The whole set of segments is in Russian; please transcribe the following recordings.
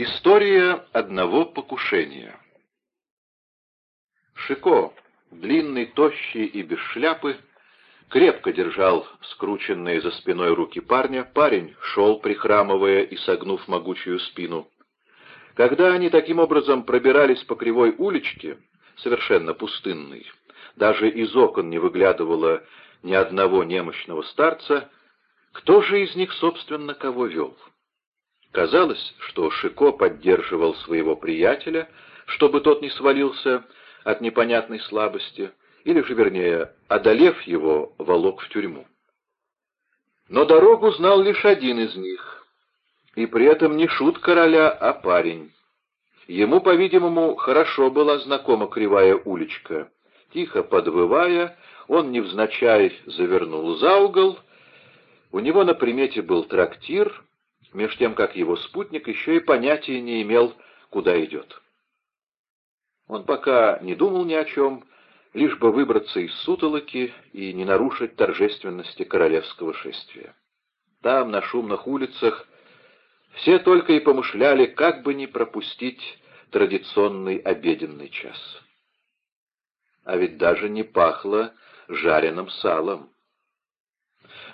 История одного покушения Шико, длинный, тощий и без шляпы, крепко держал скрученные за спиной руки парня. Парень шел, прихрамывая и согнув могучую спину. Когда они таким образом пробирались по кривой уличке, совершенно пустынной, даже из окон не выглядывало ни одного немощного старца, кто же из них, собственно, кого вел? Казалось, что Шико поддерживал своего приятеля, чтобы тот не свалился от непонятной слабости, или же, вернее, одолев его, волок в тюрьму. Но дорогу знал лишь один из них, и при этом не шут короля, а парень. Ему, по-видимому, хорошо была знакома кривая уличка. Тихо подвывая, он невзначай завернул за угол. У него на примете был трактир, меж тем, как его спутник еще и понятия не имел, куда идет. Он пока не думал ни о чем, лишь бы выбраться из сутолоки и не нарушить торжественности королевского шествия. Там, на шумных улицах, все только и помышляли, как бы не пропустить традиционный обеденный час. А ведь даже не пахло жареным салом.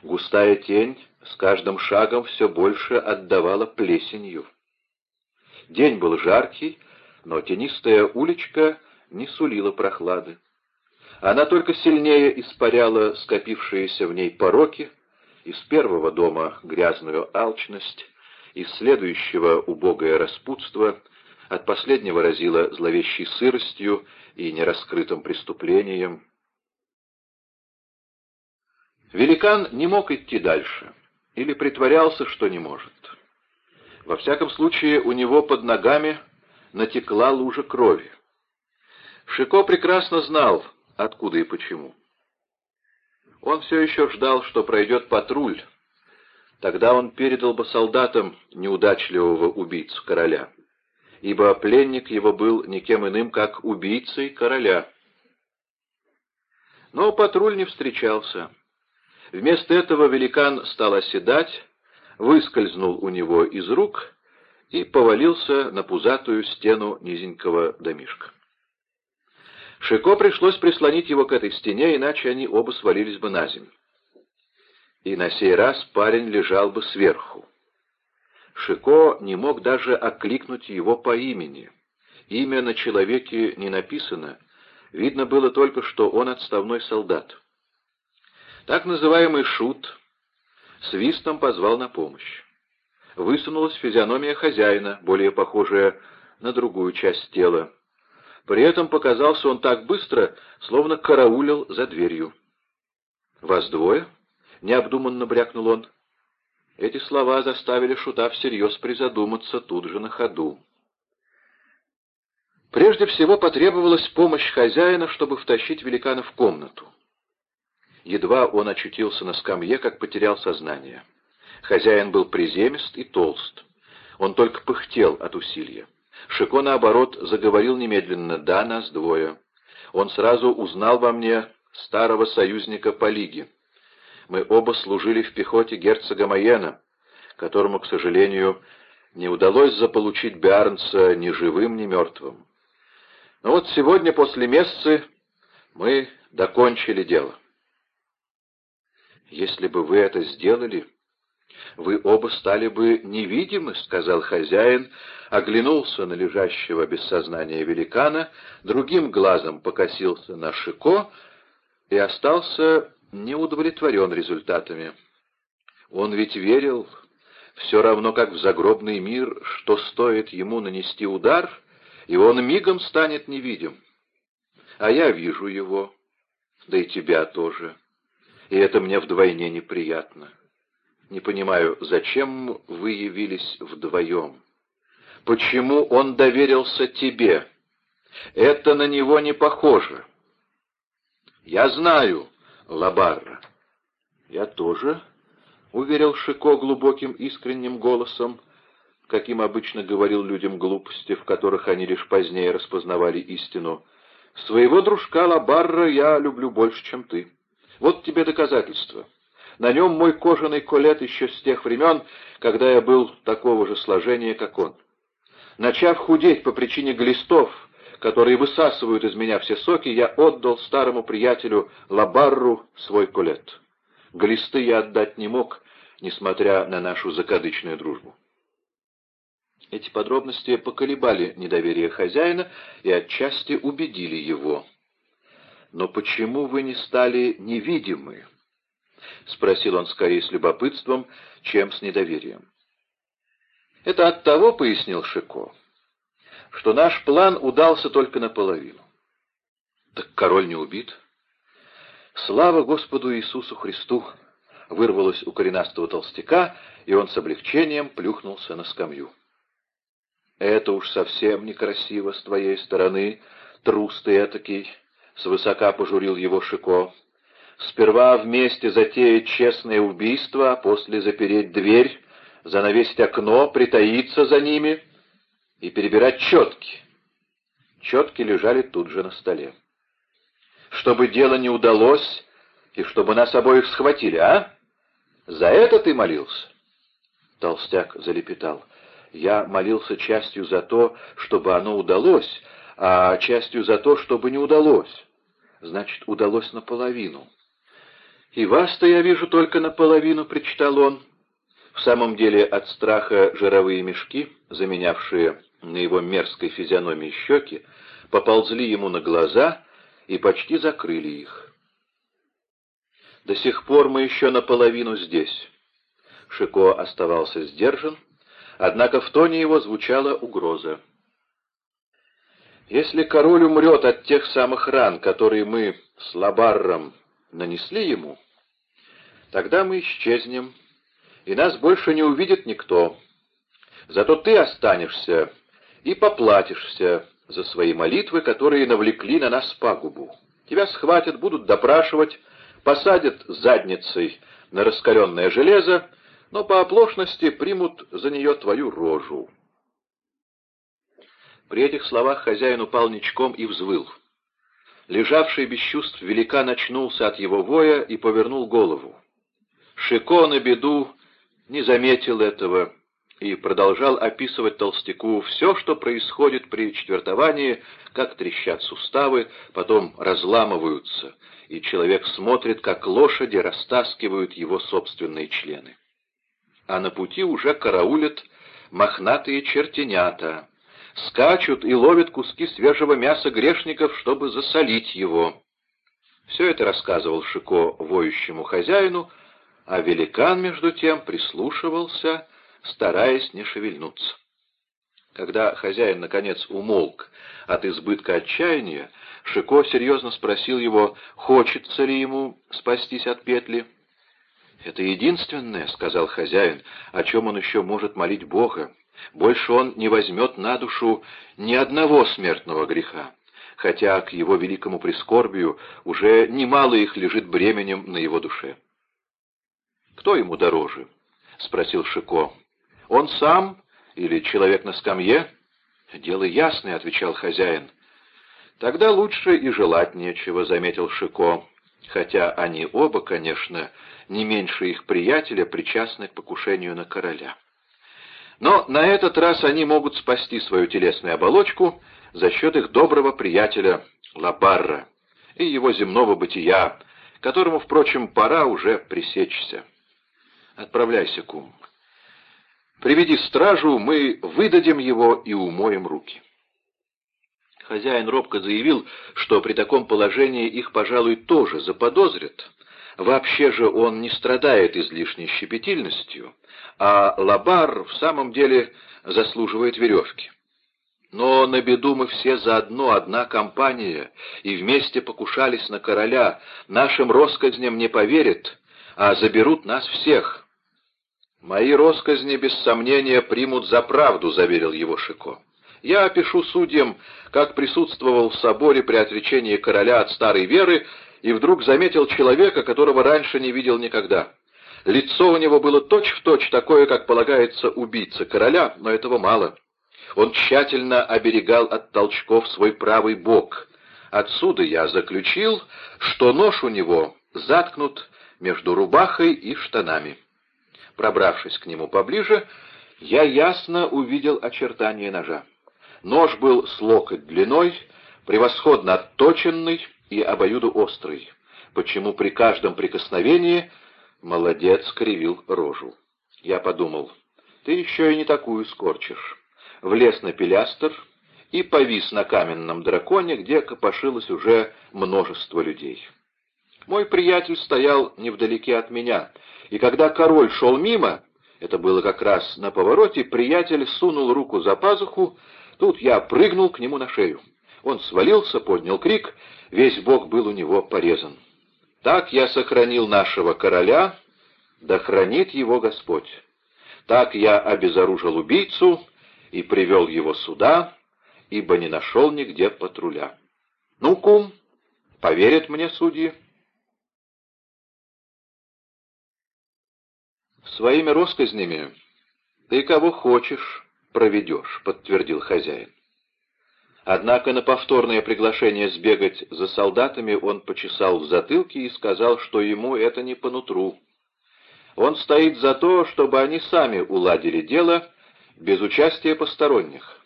Густая тень с каждым шагом все больше отдавала плесенью. День был жаркий, но тенистая уличка не сулила прохлады. Она только сильнее испаряла скопившиеся в ней пороки, из первого дома грязную алчность, из следующего убогое распутство, от последнего разило зловещей сыростью и нераскрытым преступлением. Великан не мог идти дальше, или притворялся, что не может. Во всяком случае, у него под ногами натекла лужа крови. Шико прекрасно знал, откуда и почему. Он все еще ждал, что пройдет патруль. Тогда он передал бы солдатам неудачливого убийцу короля, ибо пленник его был никем иным, как убийцей короля. Но патруль не встречался. Вместо этого великан стал оседать, выскользнул у него из рук и повалился на пузатую стену низенького домишка. Шико пришлось прислонить его к этой стене, иначе они оба свалились бы на землю. И на сей раз парень лежал бы сверху. Шико не мог даже окликнуть его по имени. Имя на человеке не написано, видно было только, что он отставной солдат. Так называемый шут свистом позвал на помощь. Высунулась физиономия хозяина, более похожая на другую часть тела. При этом показался он так быстро, словно караулил за дверью. «Вас двое?» — необдуманно брякнул он. Эти слова заставили Шута всерьез призадуматься тут же на ходу. Прежде всего потребовалась помощь хозяина, чтобы втащить великана в комнату. Едва он очутился на скамье, как потерял сознание. Хозяин был приземист и толст. Он только пыхтел от усилия. Шико, наоборот, заговорил немедленно «Да, нас двое». Он сразу узнал во мне старого союзника по лиге. Мы оба служили в пехоте герцога Майена, которому, к сожалению, не удалось заполучить Биарнса ни живым, ни мертвым. Но вот сегодня после мессы мы докончили дело. Если бы вы это сделали, вы оба стали бы невидимы, — сказал хозяин, оглянулся на лежащего без сознания великана, другим глазом покосился на Шико и остался неудовлетворен результатами. Он ведь верил, все равно как в загробный мир, что стоит ему нанести удар, и он мигом станет невидим. А я вижу его, да и тебя тоже, и это мне вдвойне неприятно. Не понимаю, зачем вы явились вдвоем? Почему он доверился тебе? Это на него не похоже. Я знаю, Лабарра. Я тоже, — уверил Шико глубоким искренним голосом, каким обычно говорил людям глупости, в которых они лишь позднее распознавали истину. Своего дружка Лабарра я люблю больше, чем ты. Вот тебе доказательство. На нем мой кожаный колет еще с тех времен, когда я был такого же сложения, как он. Начав худеть по причине глистов, которые высасывают из меня все соки, я отдал старому приятелю Лабарру свой кулет. Глисты я отдать не мог, несмотря на нашу закадычную дружбу. Эти подробности поколебали недоверие хозяина и отчасти убедили его. «Но почему вы не стали невидимы?» — спросил он скорее с любопытством, чем с недоверием. «Это от того, — пояснил Шико, — что наш план удался только наполовину. Так король не убит. Слава Господу Иисусу Христу! Вырвалось у коренастого толстяка, и он с облегчением плюхнулся на скамью. Это уж совсем некрасиво с твоей стороны, трус ты этакий, — свысока пожурил его Шико. Сперва вместе затеять честное убийство, а после запереть дверь, занавесить окно, притаиться за ними и перебирать четки. Четки лежали тут же на столе. Чтобы дело не удалось, и чтобы нас обоих схватили, а? За это ты молился? Толстяк залепетал. Я молился частью за то, чтобы оно удалось, а частью за то, чтобы не удалось. Значит, удалось наполовину. «И вас-то я вижу только наполовину», — причитал он. В самом деле от страха жировые мешки, заменявшие на его мерзкой физиономии щеки, поползли ему на глаза и почти закрыли их. До сих пор мы еще наполовину здесь. Шико оставался сдержан, однако в тоне его звучала угроза. Если король умрет от тех самых ран, которые мы с Лабарром нанесли ему, тогда мы исчезнем, и нас больше не увидит никто. Зато ты останешься и поплатишься за свои молитвы, которые навлекли на нас пагубу. Тебя схватят, будут допрашивать, посадят задницей на раскаленное железо, но по оплошности примут за нее твою рожу. При этих словах хозяин упал ничком и взвыл. Лежавший без чувств великан очнулся от его воя и повернул голову. Шико на беду не заметил этого и продолжал описывать толстяку все, что происходит при четвертовании, как трещат суставы, потом разламываются, и человек смотрит, как лошади растаскивают его собственные члены а на пути уже караулят мохнатые чертенята, скачут и ловят куски свежего мяса грешников, чтобы засолить его. Все это рассказывал Шико воющему хозяину, а великан, между тем, прислушивался, стараясь не шевельнуться. Когда хозяин, наконец, умолк от избытка отчаяния, Шико серьезно спросил его, хочется ли ему спастись от петли. «Это единственное, — сказал хозяин, — о чем он еще может молить Бога. Больше он не возьмет на душу ни одного смертного греха, хотя к его великому прискорбию уже немало их лежит бременем на его душе». «Кто ему дороже?» — спросил Шико. «Он сам или человек на скамье?» «Дело ясное», — отвечал хозяин. «Тогда лучше и желать нечего», — заметил Шико, хотя они оба, конечно, не меньше их приятеля, причастны к покушению на короля. Но на этот раз они могут спасти свою телесную оболочку за счет их доброго приятеля Лабарра и его земного бытия, которому, впрочем, пора уже пресечься. Отправляйся, кум. Приведи стражу, мы выдадим его и умоем руки. Хозяин робко заявил, что при таком положении их, пожалуй, тоже заподозрят, Вообще же он не страдает излишней щепетильностью, а Лабар в самом деле заслуживает веревки. Но на беду мы все заодно, одна компания, и вместе покушались на короля. Нашим россказням не поверят, а заберут нас всех. «Мои россказни, без сомнения, примут за правду», — заверил его Шико. «Я опишу судьям, как присутствовал в соборе при отречении короля от старой веры и вдруг заметил человека, которого раньше не видел никогда. Лицо у него было точь-в-точь точь такое, как полагается убийце короля, но этого мало. Он тщательно оберегал от толчков свой правый бок. Отсюда я заключил, что нож у него заткнут между рубахой и штанами. Пробравшись к нему поближе, Я ясно увидел очертания ножа. Нож был с локоть длиной, превосходно отточенный и обоюдоострый, почему при каждом прикосновении молодец кривил рожу. Я подумал, ты еще и не такую скорчишь. Влез на пилястр и повис на каменном драконе, где копошилось уже множество людей. Мой приятель стоял невдалеке от меня, и когда король шел мимо, это было как раз на повороте, приятель сунул руку за пазуху, тут я прыгнул к нему на шею. Он свалился, поднял крик, весь бок был у него порезан. Так я сохранил нашего короля, да хранит его Господь. Так я обезоружил убийцу и привел его сюда, ибо не нашел нигде патруля. Ну, кум, поверят мне судьи? «Своими росказнями ты кого хочешь проведешь», — подтвердил хозяин. Однако на повторное приглашение сбегать за солдатами он почесал в затылке и сказал, что ему это не по нутру. Он стоит за то, чтобы они сами уладили дело без участия посторонних.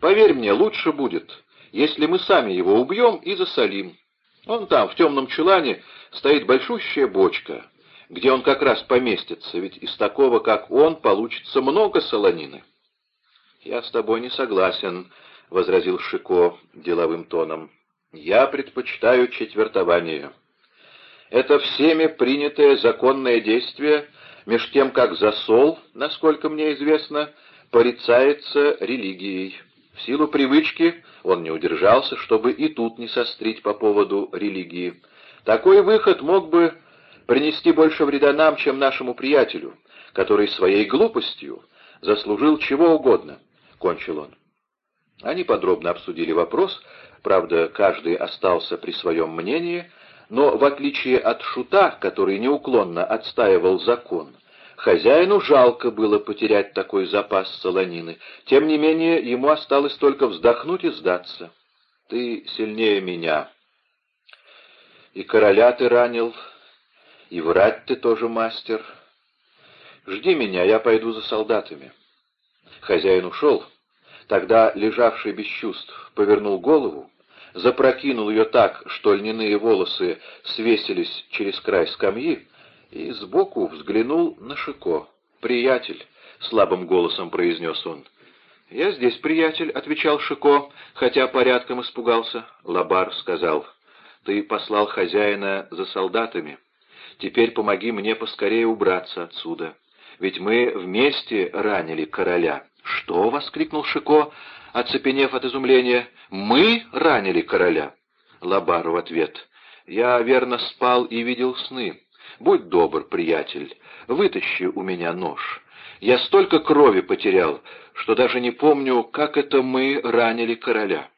Поверь мне, лучше будет, если мы сами его убьем и засолим. Он там, в темном чулане, стоит большущая бочка, где он как раз поместится, ведь из такого, как он, получится много солонины. «Я с тобой не согласен», — возразил Шико деловым тоном. «Я предпочитаю четвертование. Это всеми принятое законное действие, меж тем как засол, насколько мне известно, порицается религией. В силу привычки он не удержался, чтобы и тут не сострить по поводу религии. Такой выход мог бы принести больше вреда нам, чем нашему приятелю, который своей глупостью заслужил чего угодно, — кончил он. Они подробно обсудили вопрос, правда, каждый остался при своем мнении, но, в отличие от Шута, который неуклонно отстаивал закон, хозяину жалко было потерять такой запас солонины. Тем не менее, ему осталось только вздохнуть и сдаться. «Ты сильнее меня. И короля ты ранил, и врать ты тоже мастер. Жди меня, я пойду за солдатами. Хозяин ушел. Тогда лежавший без чувств повернул голову, запрокинул ее так, что льняные волосы свесились через край скамьи, и сбоку взглянул на Шико. «Приятель», — слабым голосом произнес он. «Я здесь, приятель», — отвечал Шико, хотя порядком испугался. Лабар сказал, «Ты послал хозяина за солдатами». Теперь помоги мне поскорее убраться отсюда. Ведь мы вместе ранили короля». «Что?» — воскликнул Шико, оцепенев от изумления. «Мы ранили короля?» Лабар в ответ. «Я верно спал и видел сны. Будь добр, приятель, вытащи у меня нож. Я столько крови потерял, что даже не помню, как это мы ранили короля».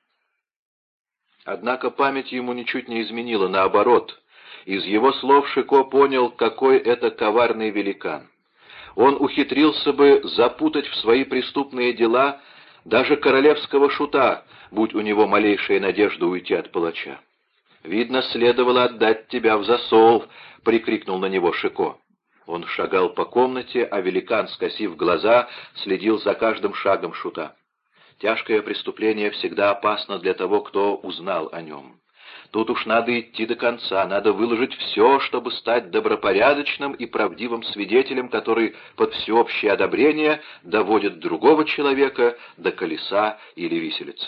Однако память ему ничуть не изменила, наоборот. Из его слов Шико понял, какой это коварный великан. Он ухитрился бы запутать в свои преступные дела даже королевского шута, будь у него малейшая надежда уйти от палача. «Видно, следовало отдать тебя в засол!» — прикрикнул на него Шико. Он шагал по комнате, а великан, скосив глаза, следил за каждым шагом шута. Тяжкое преступление всегда опасно для того, кто узнал о нем. Тут уж надо идти до конца, надо выложить все, чтобы стать добропорядочным и правдивым свидетелем, который под всеобщее одобрение доводит другого человека до колеса или виселицы.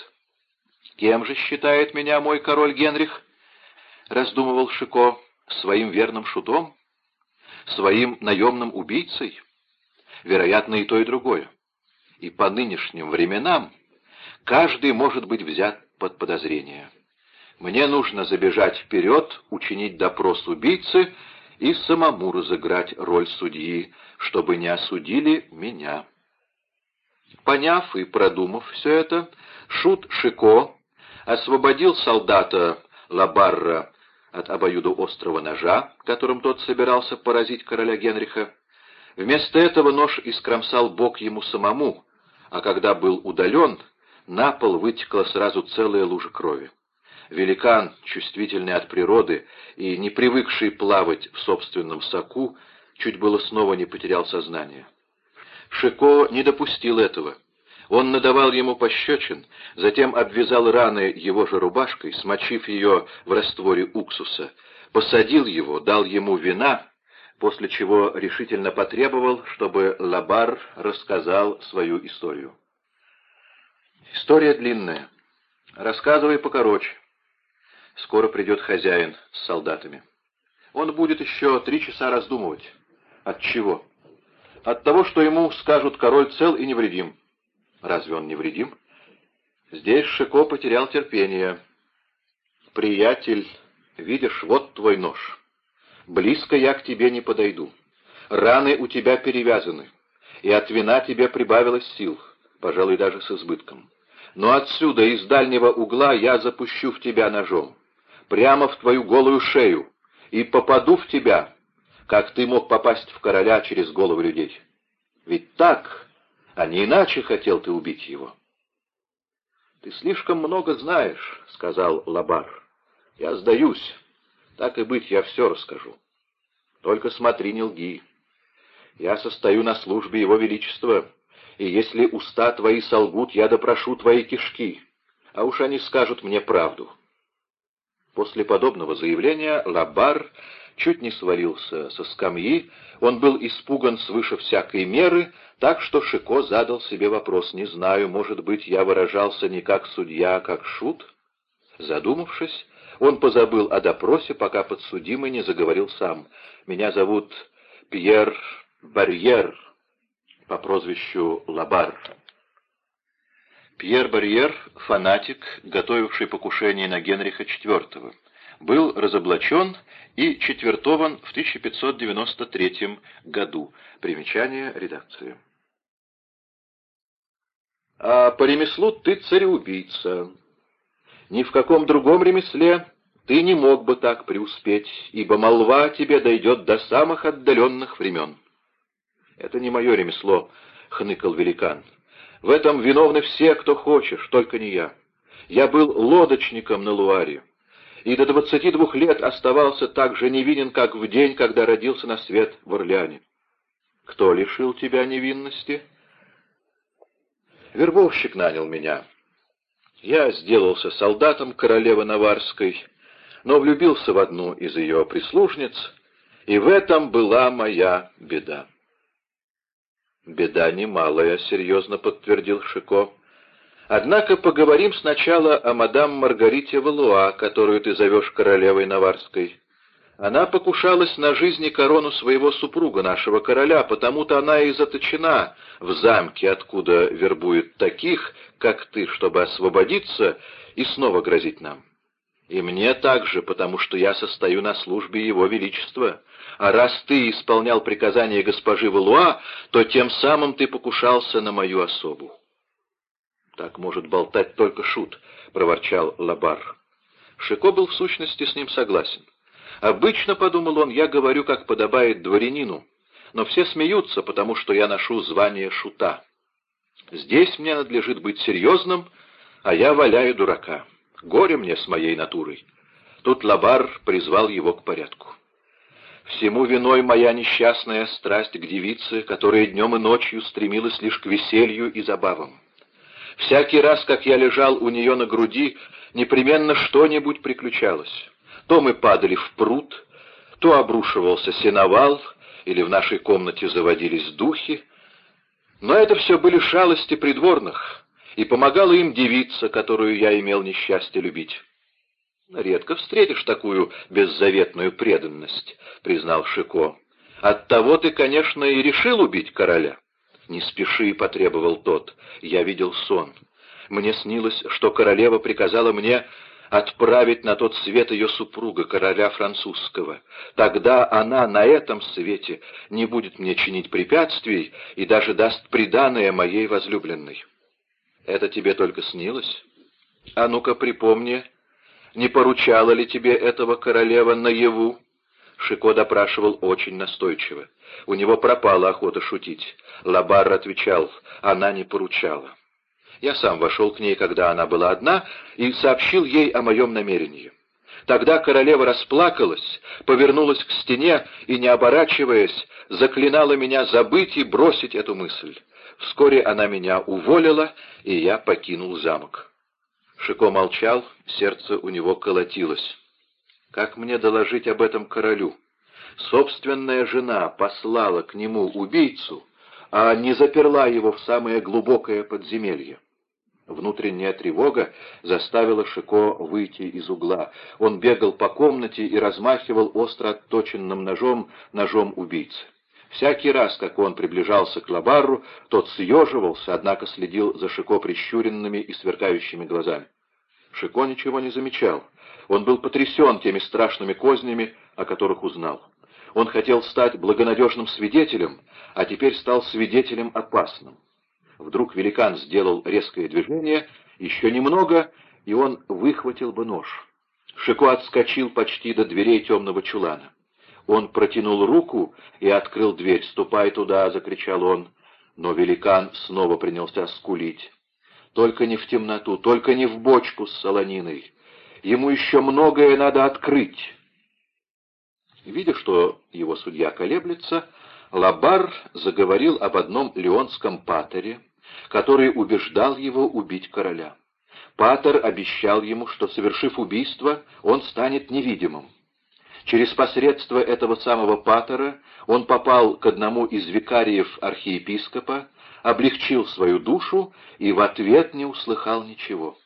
«Кем же считает меня мой король Генрих?» — раздумывал Шико. «Своим верным шутом? Своим наемным убийцей? Вероятно, и то, и другое. И по нынешним временам каждый может быть взят под подозрение». Мне нужно забежать вперед, учинить допрос убийцы и самому разыграть роль судьи, чтобы не осудили меня. Поняв и продумав все это, Шут Шико освободил солдата Лабарра от обоюду острого ножа, которым тот собирался поразить короля Генриха. Вместо этого нож искромсал бок ему самому, а когда был удален, на пол вытекла сразу целая лужа крови. Великан, чувствительный от природы и не привыкший плавать в собственном соку, чуть было снова не потерял сознание. Шико не допустил этого. Он надавал ему пощечин, затем обвязал раны его же рубашкой, смочив ее в растворе уксуса, посадил его, дал ему вина, после чего решительно потребовал, чтобы Лабар рассказал свою историю. История длинная. Рассказывай покороче. Скоро придет хозяин с солдатами. Он будет еще три часа раздумывать. От чего? От того, что ему скажут король цел и невредим. Разве он невредим? Здесь Шико потерял терпение. «Приятель, видишь, вот твой нож. Близко я к тебе не подойду. Раны у тебя перевязаны, и от вина тебе прибавилось сил, пожалуй, даже с избытком. Но отсюда, из дальнего угла, я запущу в тебя ножом, прямо в твою голую шею, и попаду в тебя, как ты мог попасть в короля через головы людей. Ведь так а не иначе хотел ты убить его. «Ты слишком много знаешь», — сказал Лабар. «Я сдаюсь. Так и быть, я все расскажу. Только смотри, не лги. Я состою на службе Его Величества, и если уста твои солгут, я допрошу твои кишки, а уж они скажут мне правду». После подобного заявления Лабар чуть не свалился со скамьи, он был испуган свыше всякой меры, так что Шико задал себе вопрос, не знаю, может быть, я выражался не как судья, а как шут? Задумавшись, он позабыл о допросе, пока подсудимый не заговорил сам. «Меня зовут Пьер Барьер по прозвищу Лабар». Пьер Барьер, фанатик, готовивший покушение на Генриха IV был разоблачен и четвертован в 1593 году. Примечание редакции. А по ремеслу ты цареубийца. Ни в каком другом ремесле ты не мог бы так преуспеть, ибо молва тебе дойдет до самых отдаленных времен. Это не мое ремесло, — хныкал великан. В этом виновны все, кто хочешь, только не я. Я был лодочником на Луаре и до двадцати двух лет оставался так же невинен, как в день, когда родился на свет в Орлеане. Кто лишил тебя невинности? Вербовщик нанял меня. Я сделался солдатом королевы Наварской, но влюбился в одну из ее прислужниц, и в этом была моя беда. «Беда немалая», — серьезно подтвердил Шико. Однако поговорим сначала о мадам Маргарите Валуа, которую ты зовешь королевой Наварской. Она покушалась на жизнь и корону своего супруга, нашего короля, потому-то она и заточена в замке, откуда вербуют таких, как ты, чтобы освободиться и снова грозить нам. И мне также, потому что я состою на службе Его Величества. А раз ты исполнял приказания госпожи Валуа, то тем самым ты покушался на мою особу. «Так может болтать только шут», — проворчал Лабар. Шико был в сущности с ним согласен. «Обычно, — подумал он, — я говорю, как подобает дворянину, но все смеются, потому что я ношу звание шута. Здесь мне надлежит быть серьезным, а я валяю дурака. Горе мне с моей натурой». Тут Лабар призвал его к порядку. «Всему виной моя несчастная страсть к девице, которая днем и ночью стремилась лишь к веселью и забавам. Всякий раз, как я лежал у нее на груди, непременно что-нибудь приключалось. То мы падали в пруд, то обрушивался сеновал, или в нашей комнате заводились духи. Но это все были шалости придворных, и помогала им девица, которую я имел несчастье любить. «Редко встретишь такую беззаветную преданность», — признал Шико. «Оттого ты, конечно, и решил убить короля». «Не спеши», — потребовал тот, — «я видел сон. Мне снилось, что королева приказала мне отправить на тот свет ее супруга, короля французского. Тогда она на этом свете не будет мне чинить препятствий и даже даст приданое моей возлюбленной. Это тебе только снилось? А ну-ка припомни, не поручала ли тебе этого королева наяву? Шико допрашивал очень настойчиво. У него пропала охота шутить. Лабар отвечал, она не поручала. Я сам вошел к ней, когда она была одна, и сообщил ей о моем намерении. Тогда королева расплакалась, повернулась к стене и, не оборачиваясь, заклинала меня забыть и бросить эту мысль. Вскоре она меня уволила, и я покинул замок. Шико молчал, сердце у него колотилось. Как мне доложить об этом королю? Собственная жена послала к нему убийцу, а не заперла его в самое глубокое подземелье. Внутренняя тревога заставила Шико выйти из угла. Он бегал по комнате и размахивал остро отточенным ножом, ножом убийцы. Всякий раз, как он приближался к Лабарру, тот съеживался, однако следил за Шико прищуренными и сверкающими глазами. Шико ничего не замечал. Он был потрясен теми страшными кознями, о которых узнал. Он хотел стать благонадежным свидетелем, а теперь стал свидетелем опасным. Вдруг великан сделал резкое движение, еще немного, и он выхватил бы нож. Шико отскочил почти до дверей темного чулана. Он протянул руку и открыл дверь. «Ступай туда!» — закричал он. Но великан снова принялся скулить. «Только не в темноту, только не в бочку с солониной. Ему еще многое надо открыть». Видя, что его судья колеблется, Лабар заговорил об одном леонском патере, который убеждал его убить короля. Патер обещал ему, что, совершив убийство, он станет невидимым. Через посредство этого самого Патера он попал к одному из викариев архиепископа, облегчил свою душу и в ответ не услыхал ничего.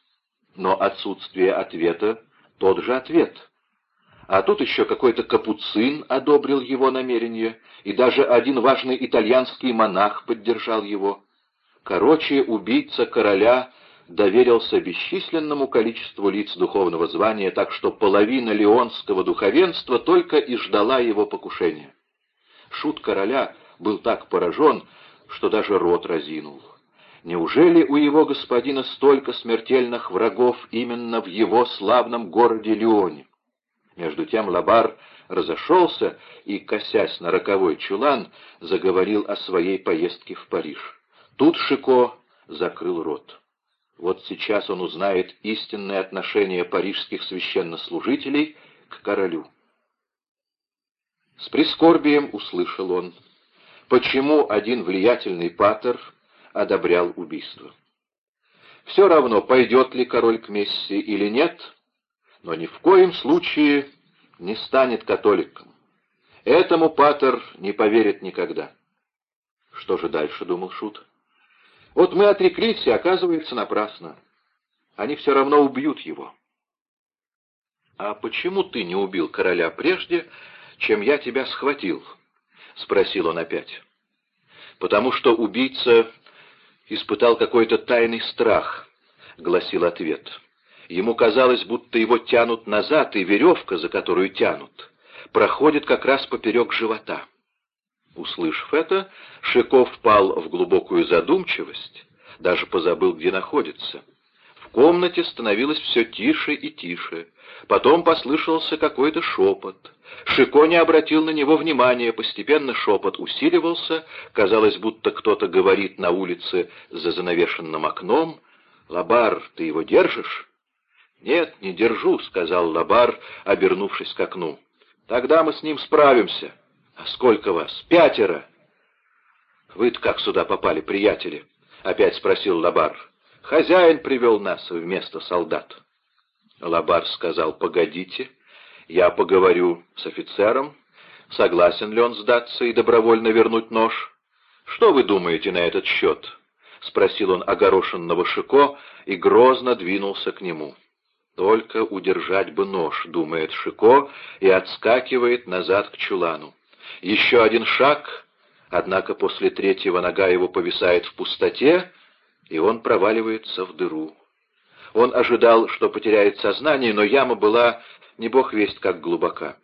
Но отсутствие ответа — тот же ответ. А тут еще какой-то капуцин одобрил его намерение, и даже один важный итальянский монах поддержал его. Короче, убийца короля доверился бесчисленному количеству лиц духовного звания, так что половина леонского духовенства только и ждала его покушения. Шут короля был так поражен, что даже рот разинул. Неужели у его господина столько смертельных врагов именно в его славном городе Леоне? Между тем Лабар разошелся и, косясь на роковой чулан, заговорил о своей поездке в Париж. Тут Шико закрыл рот. Вот сейчас он узнает истинное отношение парижских священнослужителей к королю. С прискорбием услышал он, почему один влиятельный патер одобрял убийство. Все равно, пойдет ли король к мессе или нет, но ни в коем случае не станет католиком. Этому патер не поверит никогда. Что же дальше, думал Шут? Вот мы отреклись, и оказывается напрасно. Они все равно убьют его. «А почему ты не убил короля прежде, чем я тебя схватил?» — спросил он опять. «Потому что убийца испытал какой-то тайный страх», — гласил ответ. Ему казалось, будто его тянут назад, и веревка, за которую тянут, проходит как раз поперек живота. Услышав это, Шиков впал в глубокую задумчивость, даже позабыл, где находится. В комнате становилось все тише и тише. Потом послышался какой-то шепот. Шико не обратил на него внимания, постепенно шепот усиливался, казалось, будто кто-то говорит на улице за занавешенным окном. «Лабар, ты его держишь?» «Нет, не держу», — сказал Лабар, обернувшись к окну. «Тогда мы с ним справимся». «А сколько вас? Пятеро!» «Вы-то как сюда попали, приятели?» — опять спросил Лабар. «Хозяин привел нас вместо солдат». Лабар сказал, «Погодите, я поговорю с офицером, согласен ли он сдаться и добровольно вернуть нож. Что вы думаете на этот счет?» — спросил он огорошенного Шико и грозно двинулся к нему. «Только удержать бы нож», — думает Шико и отскакивает назад к чулану. Еще один шаг, однако после третьего нога его повисает в пустоте, и он проваливается в дыру. Он ожидал, что потеряет сознание, но яма была не бог весть как глубока.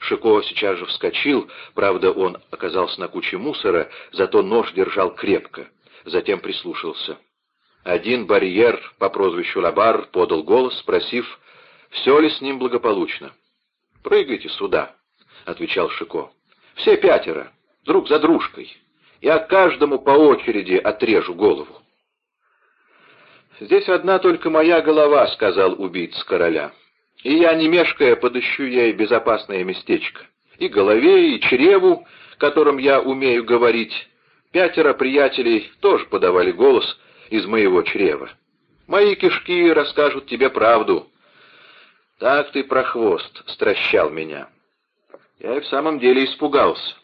Шико сейчас же вскочил, правда, он оказался на куче мусора, зато нож держал крепко. Затем прислушался. Один барьер по прозвищу Лабар подал голос, спросив, все ли с ним благополучно. «Прыгайте сюда», — отвечал Шико. Все пятеро, друг за дружкой. Я каждому по очереди отрежу голову. «Здесь одна только моя голова», — сказал убийца короля. и я, не мешкая, подыщу ей безопасное местечко. И голове, и чреву, которым я умею говорить. Пятеро приятелей тоже подавали голос из моего чрева. Мои кишки расскажут тебе правду. Так ты, прохвост, стращал меня. Я и в самом деле испугался.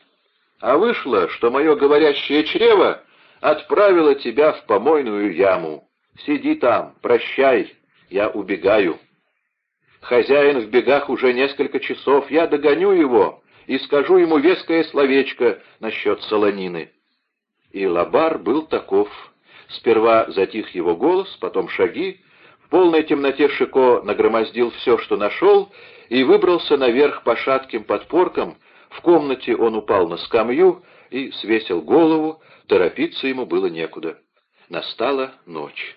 А вышло, что мое говорящее чрево отправило тебя в помойную яму. Сиди там, прощай, я убегаю. Хозяин в бегах уже несколько часов, я догоню его и скажу ему веское словечко насчет солонины. И Лабар был таков. Сперва затих его голос, потом шаги. В полной темноте Шико нагромоздил все, что нашел, и выбрался наверх по шатким подпоркам. В комнате он упал на скамью и свесил голову, торопиться ему было некуда. Настала ночь.